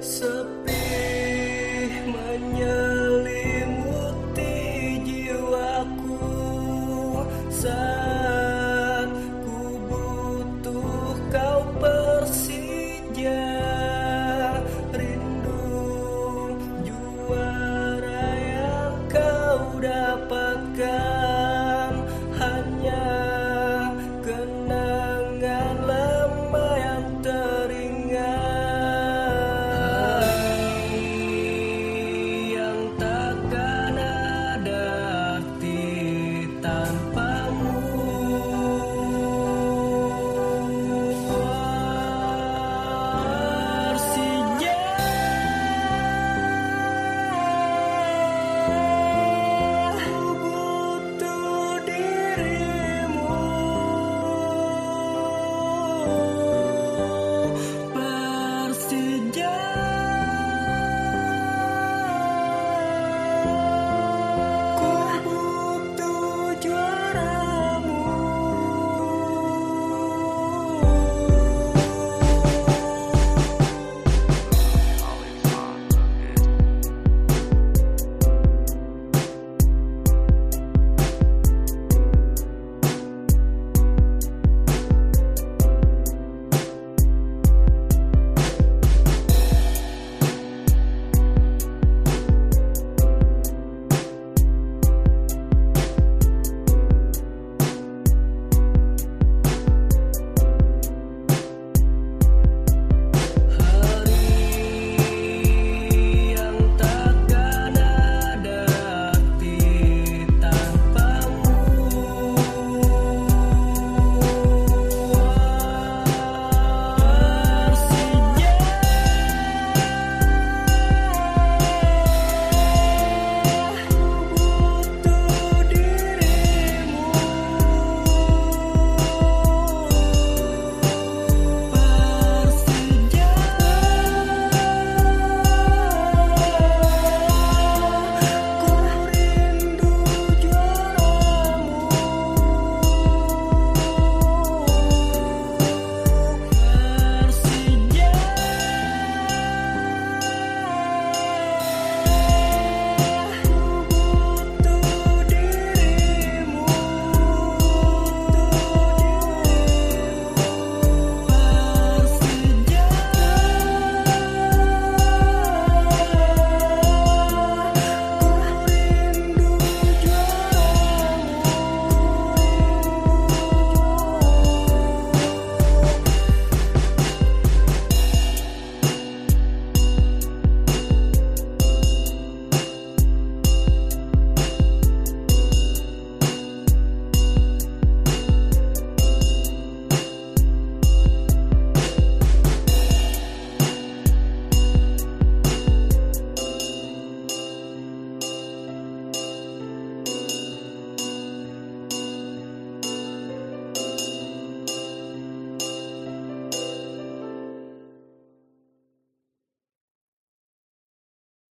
Sepi menyelimuti jiwaku.